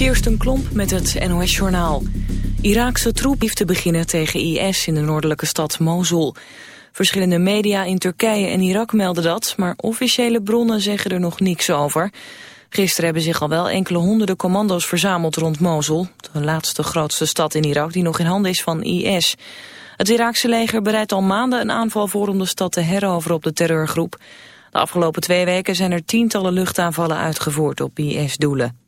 Kirsten Klomp met het NOS-journaal. Iraakse troep heeft te beginnen tegen IS in de noordelijke stad Mosul. Verschillende media in Turkije en Irak melden dat... maar officiële bronnen zeggen er nog niks over. Gisteren hebben zich al wel enkele honderden commando's verzameld rond Mosul... de laatste grootste stad in Irak die nog in handen is van IS. Het Iraakse leger bereidt al maanden een aanval voor om de stad te heroveren op de terreurgroep. De afgelopen twee weken zijn er tientallen luchtaanvallen uitgevoerd op IS-doelen.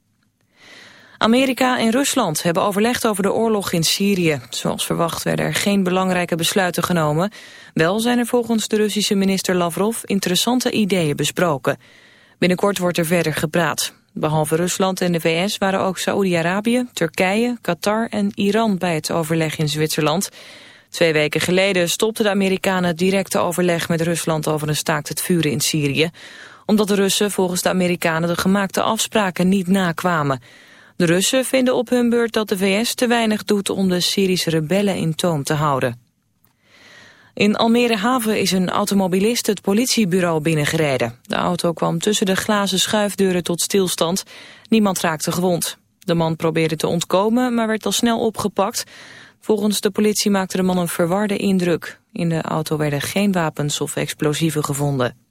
Amerika en Rusland hebben overlegd over de oorlog in Syrië. Zoals verwacht werden er geen belangrijke besluiten genomen. Wel zijn er volgens de Russische minister Lavrov interessante ideeën besproken. Binnenkort wordt er verder gepraat. Behalve Rusland en de VS waren ook Saoedi-Arabië, Turkije, Qatar en Iran bij het overleg in Zwitserland. Twee weken geleden stopten de Amerikanen directe overleg met Rusland over een staakt het vuren in Syrië. Omdat de Russen volgens de Amerikanen de gemaakte afspraken niet nakwamen. De Russen vinden op hun beurt dat de VS te weinig doet om de Syrische rebellen in toom te houden. In Almere Haven is een automobilist het politiebureau binnengereden. De auto kwam tussen de glazen schuifdeuren tot stilstand. Niemand raakte gewond. De man probeerde te ontkomen, maar werd al snel opgepakt. Volgens de politie maakte de man een verwarde indruk. In de auto werden geen wapens of explosieven gevonden.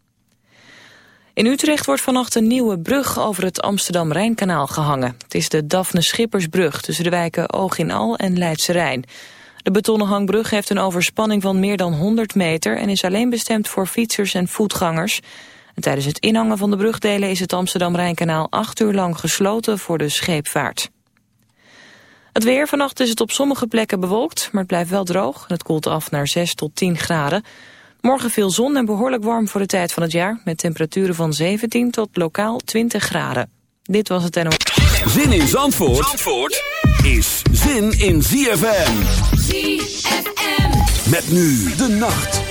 In Utrecht wordt vannacht een nieuwe brug over het Amsterdam-Rijnkanaal gehangen. Het is de Daphne Schippersbrug tussen de wijken Oog in Al en Leidse Rijn. De betonnen hangbrug heeft een overspanning van meer dan 100 meter... en is alleen bestemd voor fietsers en voetgangers. En tijdens het inhangen van de brugdelen is het Amsterdam-Rijnkanaal acht uur lang gesloten voor de scheepvaart. Het weer, vannacht is het op sommige plekken bewolkt, maar het blijft wel droog. Het koelt af naar 6 tot 10 graden. Morgen veel zon en behoorlijk warm voor de tijd van het jaar... met temperaturen van 17 tot lokaal 20 graden. Dit was het NO. Zin in Zandvoort, Zandvoort is zin in ZFM. ZFM. Met nu de nacht.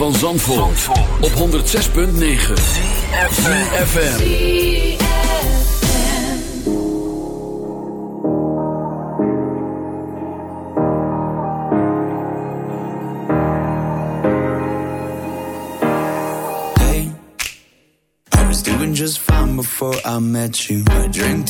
van Zandvoort, op 106.9 CFFM Hey, I was doing just fine before I met you. I drink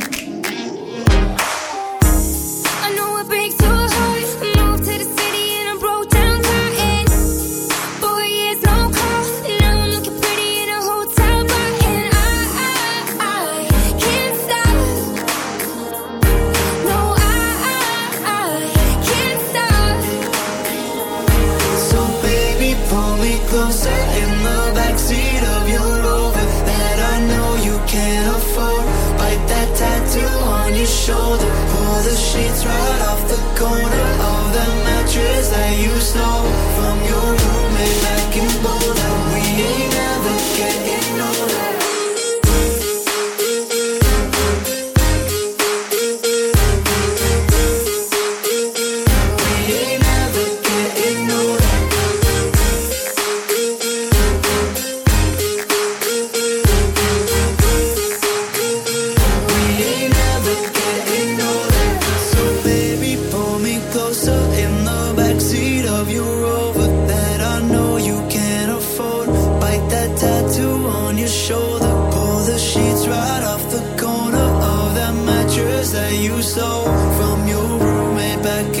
the sheets right off the corner of that mattress that you stole from your roommate back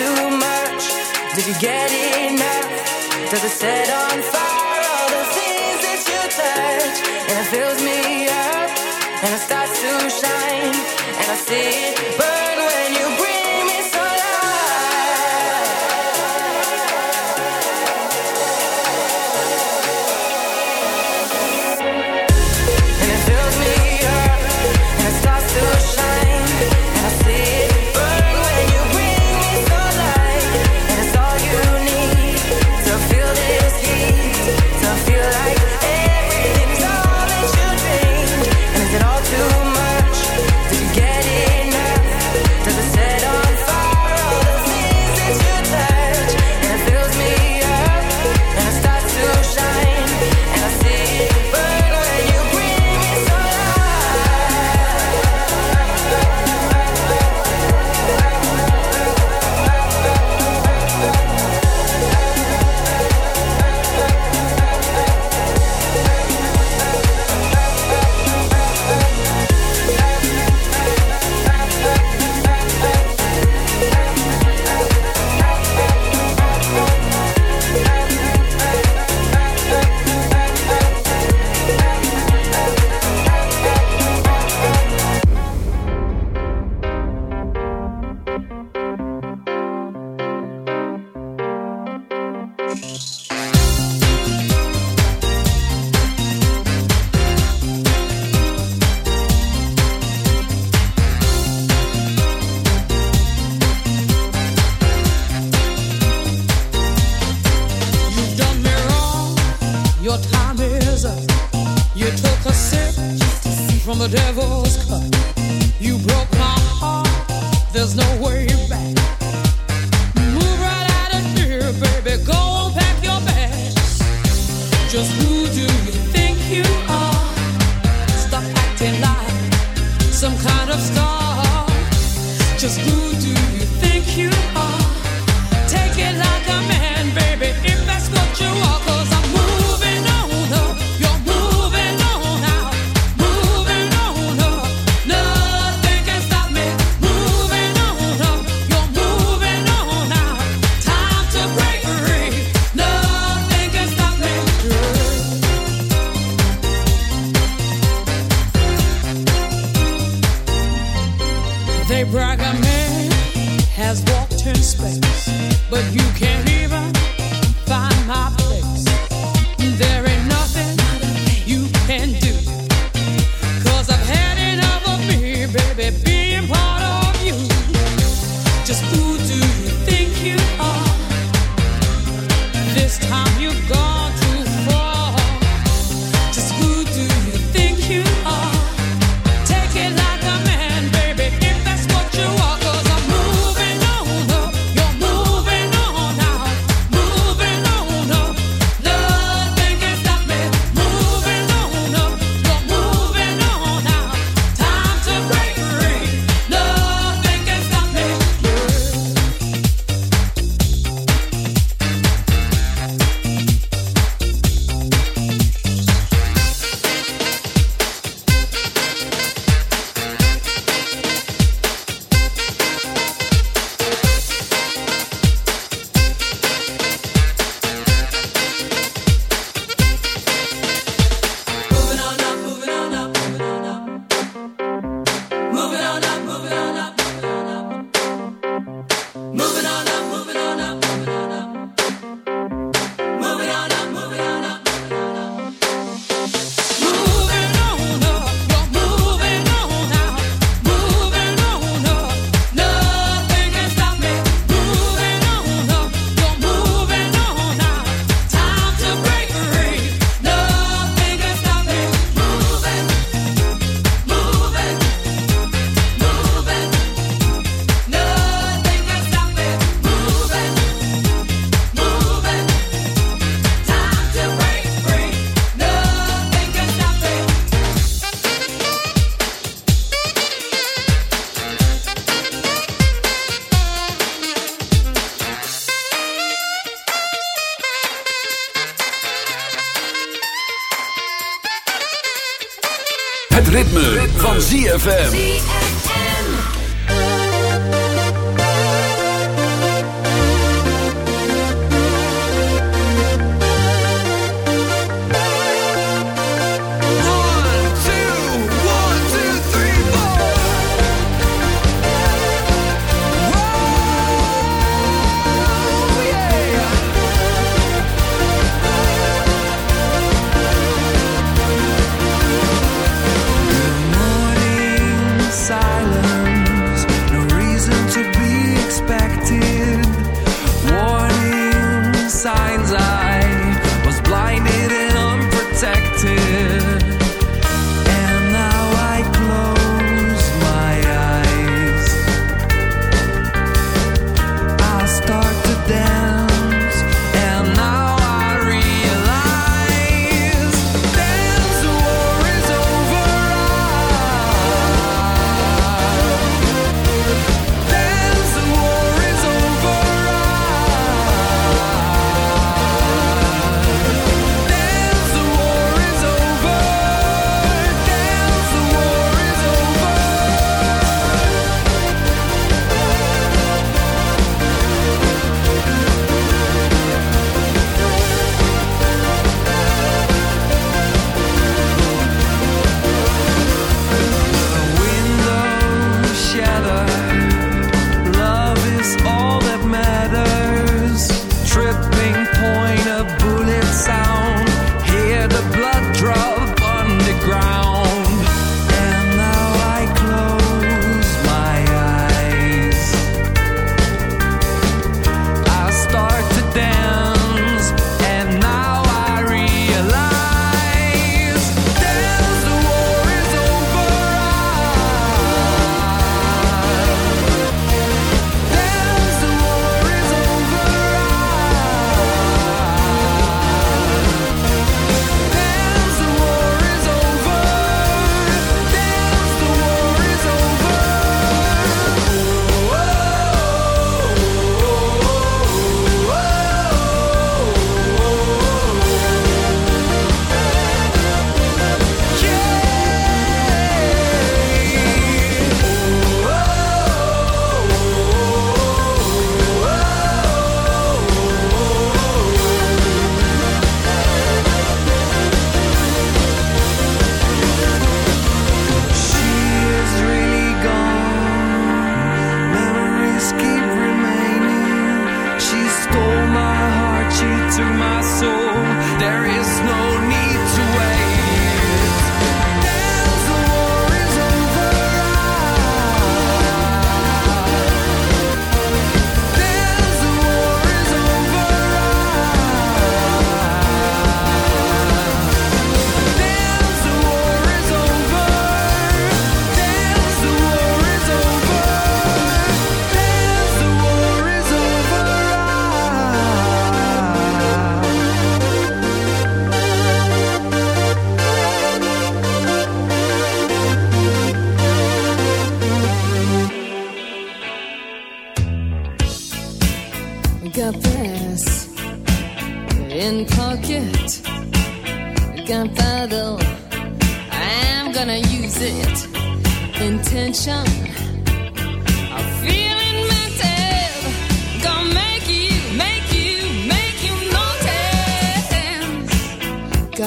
too much? Did you get enough? Does it set on fire all the things that you touch? And it fills me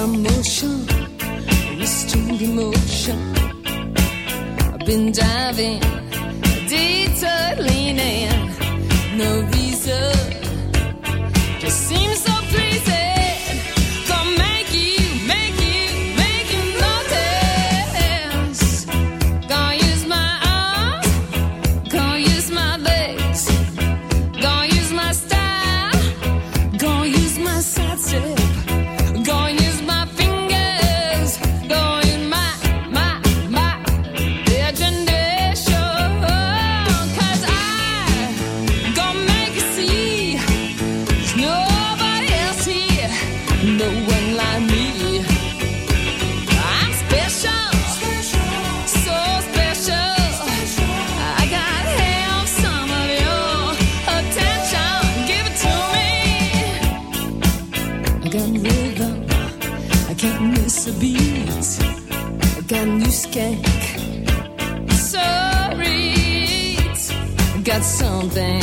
I'm motion, restrained emotion. I've been diving, detour no reason. something.